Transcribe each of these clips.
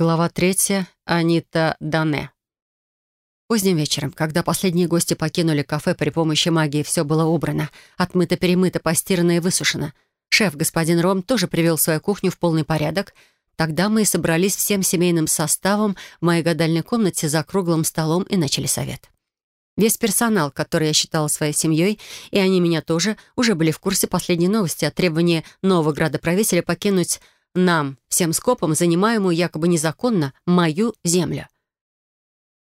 Глава третья. Анита Дане. Поздним вечером, когда последние гости покинули кафе при помощи магии, все было убрано, отмыто-перемыто, постирано и высушено. Шеф, господин Ром, тоже привел свою кухню в полный порядок. Тогда мы и собрались всем семейным составом в моей гадальной комнате за круглым столом и начали совет. Весь персонал, который я считала своей семьей, и они меня тоже, уже были в курсе последней новости о требовании нового градоправителя покинуть нам, всем скопом, занимаемую якобы незаконно мою землю.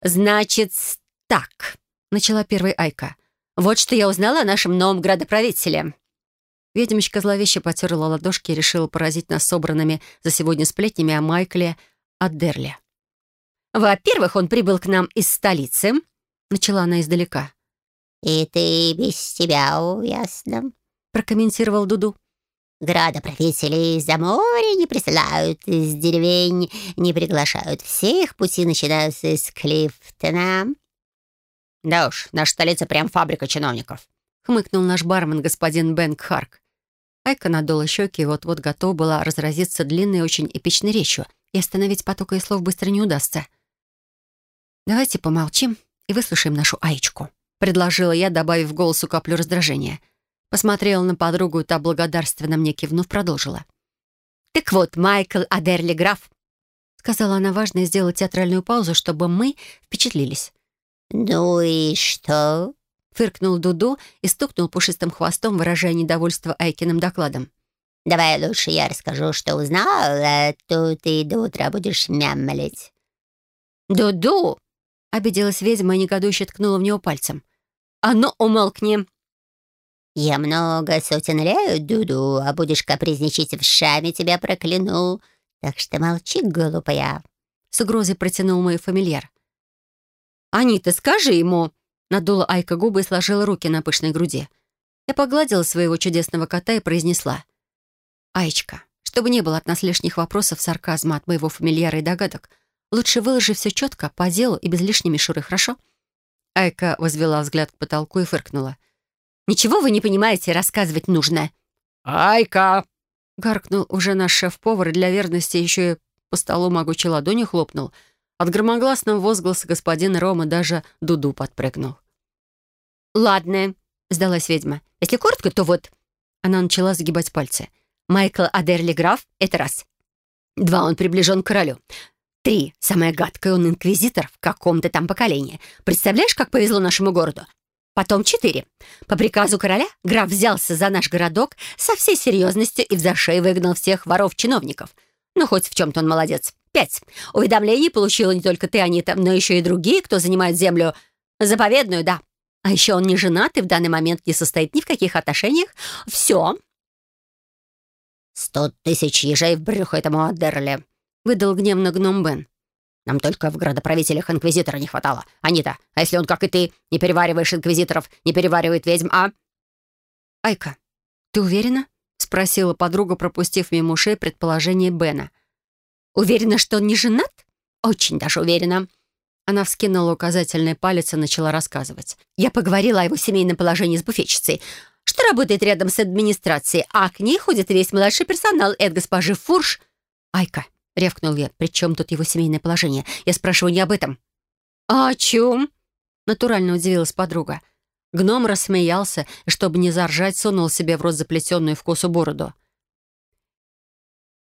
«Значит, так», — начала первая Айка. «Вот что я узнала о нашем новом градоправителе». Ведьмочка зловеще потерла ладошки и решила поразить нас собранными за сегодня сплетнями о Майкле Адерле. «Во-первых, он прибыл к нам из столицы», — начала она издалека. «И ты без тебя, ясно», — прокомментировал Дуду. Градоправители из-за моря не присылают, из деревень не приглашают. Все их пути начинаются из Клифтона». «Да уж, наша столица прям фабрика чиновников», — хмыкнул наш бармен господин Бэнк Харк. Айка надула щеки и вот-вот готова была разразиться длинной и очень эпичной речью, и остановить поток ее слов быстро не удастся. «Давайте помолчим и выслушаем нашу Аечку», — предложила я, добавив голосу каплю раздражения — Посмотрела на подругу, и та благодарственно мне кивнув, продолжила. «Так вот, Майкл Адерли граф», — сказала она важно сделала театральную паузу, чтобы мы впечатлились. «Ну и что?» — фыркнул Дуду и стукнул пушистым хвостом, выражая недовольство Айкиным докладом. «Давай лучше я расскажу, что узнал, а то ты до утра будешь мямлить». «Дуду!» — обиделась ведьма и негодующе ткнула в него пальцем. «А ну, умолкни!» «Я много сотен лет, Дуду, а будешь капризничать в шаме, тебя прокляну. Так что молчи, глупая». С угрозой протянул мой фамильяр. «Анита, скажи ему!» Надула Айка губы и сложила руки на пышной груди. Я погладила своего чудесного кота и произнесла. «Аечка, чтобы не было от нас лишних вопросов, сарказма от моего фамильяра и догадок, лучше выложи все четко, по делу и без лишней мишуры, хорошо?» Айка возвела взгляд к потолку и фыркнула. Ничего вы не понимаете, рассказывать нужно». «Айка!» — гаркнул уже наш шеф-повар, и для верности еще и по столу могучей ладони хлопнул. От громогласного возгласа господина Рома даже Дуду подпрыгнул. «Ладно», — сдалась ведьма. «Если коротко, то вот...» Она начала загибать пальцы. «Майкл Адерли граф — это раз. Два, он приближен к королю. Три, самое гадкое, он инквизитор в каком-то там поколении. Представляешь, как повезло нашему городу? Потом четыре. По приказу короля граф взялся за наш городок со всей серьезностью и в зашей выгнал всех воров-чиновников. Ну, хоть в чем-то он молодец. Пять. Уведомлений получила не только ты, Анита, но еще и другие, кто занимает землю заповедную, да. А еще он не женат и в данный момент не состоит ни в каких отношениях. Все. «Сто тысяч ежей в брюхо этому Адерли», — выдал гневно гном Бен. Нам только в градоправителях инквизитора не хватало. Анита, а если он, как и ты, не перевариваешь инквизиторов, не переваривает ведьм, а...» «Айка, ты уверена?» — спросила подруга, пропустив мимо ушей предположение Бена. «Уверена, что он не женат? Очень даже уверена». Она вскинула указательный палец и начала рассказывать. «Я поговорила о его семейном положении с буфетчицей, что работает рядом с администрацией, а к ней ходит весь младший персонал и от госпожи Фурш...» «Айка, — рявкнул я. «При чем тут его семейное положение? Я спрашиваю не об этом». «А о чем?» — натурально удивилась подруга. Гном рассмеялся и, чтобы не заржать, сунул себе в рот заплетенную в косу бороду.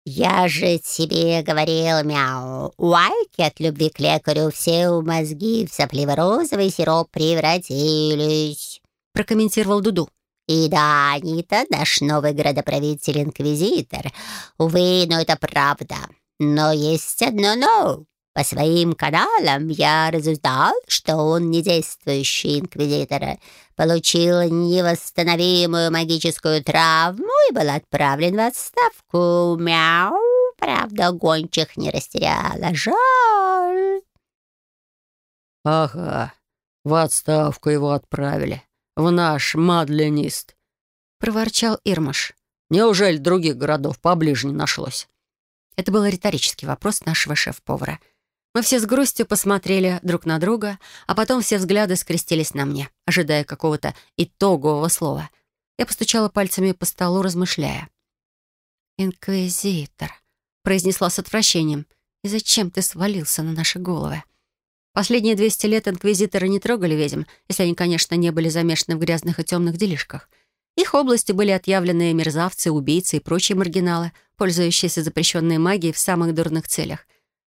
«Я же тебе говорил, мяу, у Айки от любви к лекарю все мозги в сопливо-розовый сироп превратились», — прокомментировал Дуду. «И да, Анита, наш новый градоправитель-инквизитор. Увы, но это правда. Но есть одно «но». По своим каналам я разузнал, что он не действующий инквизитор, получил невосстановимую магическую травму и был отправлен в отставку. Мяу, правда, гончих не растеряла. Жаль. Ага, в отставку его отправили. В наш мадленист. Проворчал Ирмаш. Неужели других городов поближе не нашлось? Это был риторический вопрос нашего шеф-повара. Мы все с грустью посмотрели друг на друга, а потом все взгляды скрестились на мне, ожидая какого-то итогового слова. Я постучала пальцами по столу, размышляя. «Инквизитор», — произнесла с отвращением. И зачем ты свалился на наши головы? Последние 200 лет инквизиторы не трогали ведьм, если они, конечно, не были замешаны в грязных и темных делишках. Их области были отъявленные мерзавцы, убийцы и прочие маргиналы, пользующиеся запрещенной магией в самых дурных целях.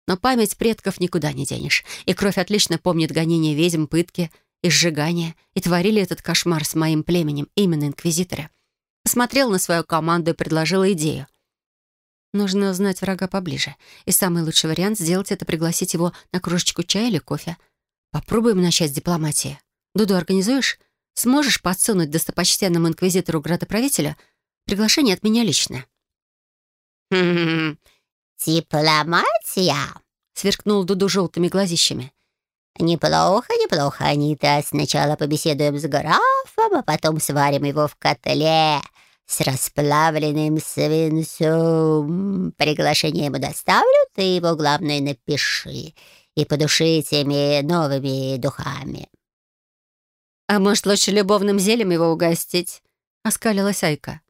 Но память предков никуда не денешь, и кровь отлично помнит гонения ведьм, пытки и сжигания, и творили этот кошмар с моим племенем именно инквизиторы. Посмотрел на свою команду и предложил идею. Нужно узнать врага поближе. И самый лучший вариант сделать это пригласить его на кружечку чая или кофе. Попробуем начать с дипломатии. Дуду, организуешь? Сможешь подсунуть достопочтенному инквизитору градоправителя приглашение от меня лично? «Хм, дипломатия?» — сверкнул Дуду желтыми глазищами. «Неплохо, неплохо, Анита. Сначала побеседуем с графом, а потом сварим его в котле с расплавленным свинцом. Приглашение ему доставлю, ты его, главное, напиши и подуши теми новыми духами». «А может, лучше любовным зельем его угостить?» — оскалилась Айка.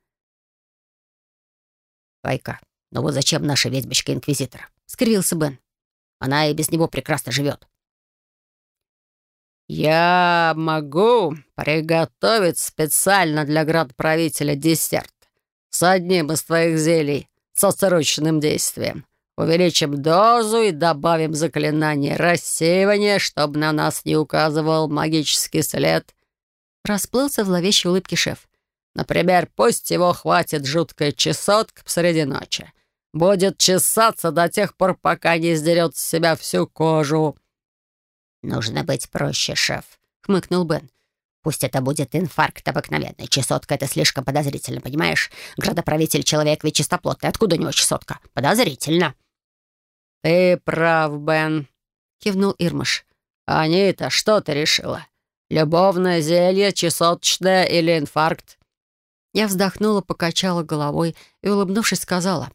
«Айка, ну вот зачем наша ведьмочка-инквизитор?» — скривился Бен. «Она и без него прекрасно живет». «Я могу приготовить специально для градправителя десерт с одним из твоих зелий со срочным действием. Увеличим дозу и добавим заклинание рассеивания, чтобы на нас не указывал магический след». Расплылся в зловещей улыбке шеф. «Например, пусть его хватит жуткая чесотка посреди ночи. Будет чесаться до тех пор, пока не сдерет с себя всю кожу». «Нужно быть проще, шеф», — хмыкнул Бен. «Пусть это будет инфаркт обыкновенный. Чесотка — это слишком подозрительно, понимаешь? Градоправитель — человек ведь чистоплотный. Откуда у него чесотка? Подозрительно». «Ты прав, Бен», — кивнул Ирмаш. «Анита, что ты решила? Любовное зелье, чесоточное или инфаркт?» Я вздохнула, покачала головой и, улыбнувшись, сказала.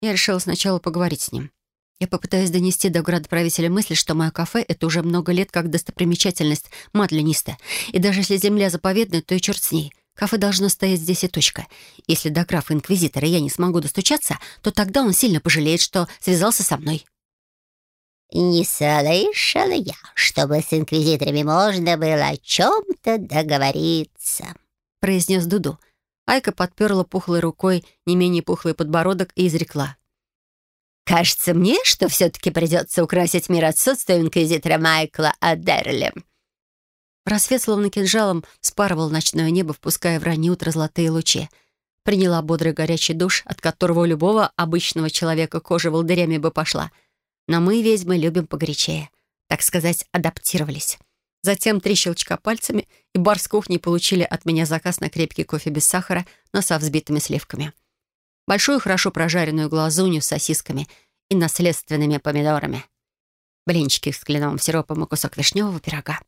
Я решила сначала поговорить с ним. Я попытаюсь донести до градоправителя мысль, что мое кафе — это уже много лет как достопримечательность Мадлениста. И даже если земля заповедная, то и черт с ней. Кафе должно стоять здесь и точка. Если до графа-инквизитора я не смогу достучаться, то тогда он сильно пожалеет, что связался со мной. «Не слышала я, чтобы с инквизиторами можно было о чем-то договориться», — произнес Дуду. Айка подперла пухлой рукой не менее пухлый подбородок и изрекла. Кажется мне, что все-таки придется украсить мир отсутствием инквизитора Майкла Адерли. Рассвет словно кинжалом спарывал ночное небо, впуская в раннее утро золотые лучи. Приняла бодрый горячий душ, от которого у любого обычного человека кожа волдырями бы пошла. Но мы, ведьмы, любим погорячее. Так сказать, адаптировались. Затем три щелчка пальцами, и бар с кухни получили от меня заказ на крепкий кофе без сахара, но со взбитыми сливками большую хорошо прожаренную глазунью с сосисками и наследственными помидорами, блинчики с кленовым сиропом и кусок вишневого пирога.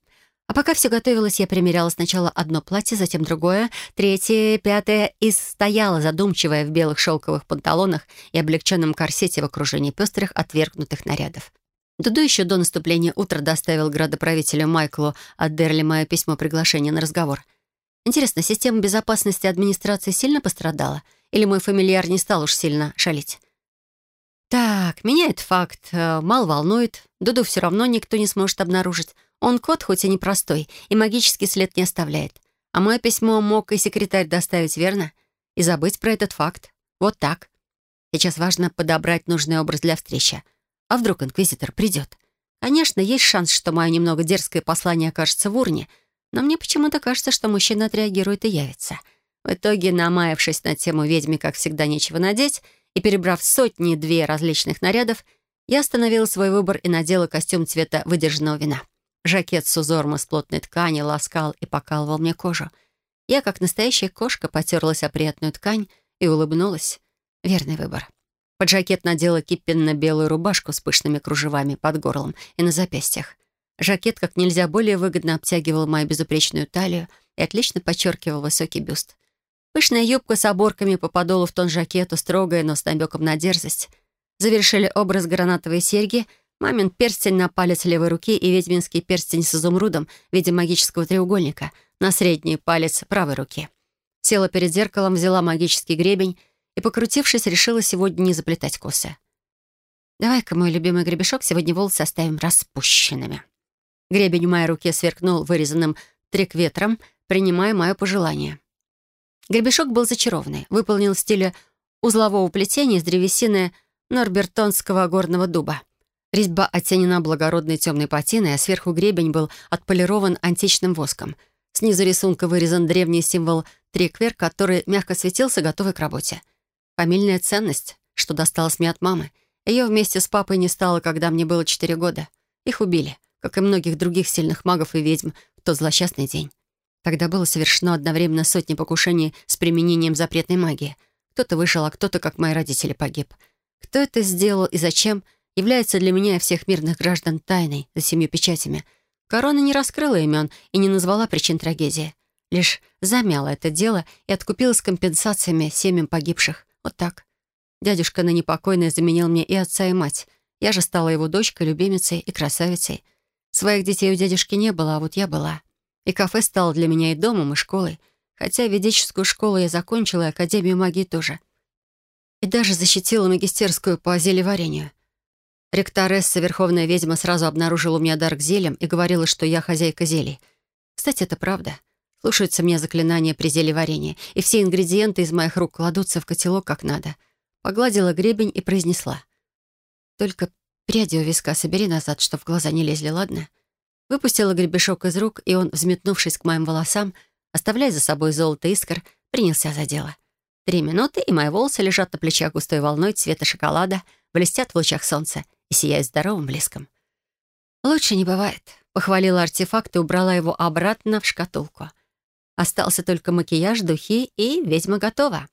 А пока все готовилось, я примеряла сначала одно платье, затем другое, третье, пятое и стояла задумчивая в белых шелковых панталонах и облегченном корсете в окружении пестрых отвергнутых нарядов. Дуду еще до наступления утра доставил градоправителю Майклу от Дерли мое письмо приглашения на разговор. Интересно, система безопасности администрации сильно пострадала — или мой фамильяр не стал уж сильно шалить? Так, меня этот факт э, мало волнует. Дуду все равно никто не сможет обнаружить. Он кот, хоть и непростой, и магический след не оставляет. А мое письмо мог и секретарь доставить, верно? И забыть про этот факт. Вот так. Сейчас важно подобрать нужный образ для встречи. А вдруг инквизитор придет? Конечно, есть шанс, что мое немного дерзкое послание окажется в урне, но мне почему-то кажется, что мужчина отреагирует и явится. — в итоге, намаявшись на тему ведьме, как всегда, нечего надеть, и перебрав сотни-две различных нарядов, я остановила свой выбор и надела костюм цвета выдержанного вина. Жакет с узором из плотной ткани ласкал и покалывал мне кожу. Я, как настоящая кошка, потерлась о приятную ткань и улыбнулась. Верный выбор. Под жакет надела кипенно-белую рубашку с пышными кружевами под горлом и на запястьях. Жакет как нельзя более выгодно обтягивал мою безупречную талию и отлично подчеркивал высокий бюст. Пышная юбка с оборками по подолу в тон жакету, строгая, но с намеком на дерзость. Завершили образ гранатовые серьги, мамин перстень на палец левой руки и ведьминский перстень с изумрудом в виде магического треугольника на средний палец правой руки. Села перед зеркалом, взяла магический гребень и, покрутившись, решила сегодня не заплетать косы. Давай-ка, мой любимый гребешок, сегодня волосы оставим распущенными. Гребень в моей руке сверкнул вырезанным трикветром, принимая мое пожелание. Гребешок был зачарованный, выполнен в стиле узлового плетения из древесины норбертонского горного дуба. Резьба оттенена благородной темной патиной, а сверху гребень был отполирован античным воском. Снизу рисунка вырезан древний символ триквер, который мягко светился, готовый к работе. Фамильная ценность, что досталась мне от мамы. Ее вместе с папой не стало, когда мне было четыре года. Их убили, как и многих других сильных магов и ведьм в тот злосчастный день. Тогда было совершено одновременно сотни покушений с применением запретной магии. Кто-то вышел, а кто-то, как мои родители, погиб. Кто это сделал и зачем, является для меня и всех мирных граждан тайной за семью печатями. Корона не раскрыла имен и не назвала причин трагедии. Лишь замяла это дело и откупилась компенсациями семьям погибших. Вот так. Дядюшка на непокойное заменил мне и отца, и мать. Я же стала его дочкой, любимицей и красавицей. Своих детей у дядюшки не было, а вот я была. И кафе стало для меня и домом, и школой. Хотя ведическую школу я закончила, и Академию магии тоже. И даже защитила магистерскую по зелеварению. Ректоресса, верховная ведьма, сразу обнаружила у меня дар к зельям и говорила, что я хозяйка зелий. Кстати, это правда. Слушаются мне заклинания при зелеварении, и все ингредиенты из моих рук кладутся в котелок как надо. Погладила гребень и произнесла. «Только пряди у виска собери назад, чтоб в глаза не лезли, ладно?» Выпустила гребешок из рук, и он, взметнувшись к моим волосам, оставляя за собой золото искр, принялся за дело. Три минуты, и мои волосы лежат на плечах густой волной цвета шоколада, блестят в лучах солнца и сияют здоровым блеском. «Лучше не бывает», — похвалила артефакт и убрала его обратно в шкатулку. Остался только макияж, духи, и ведьма готова.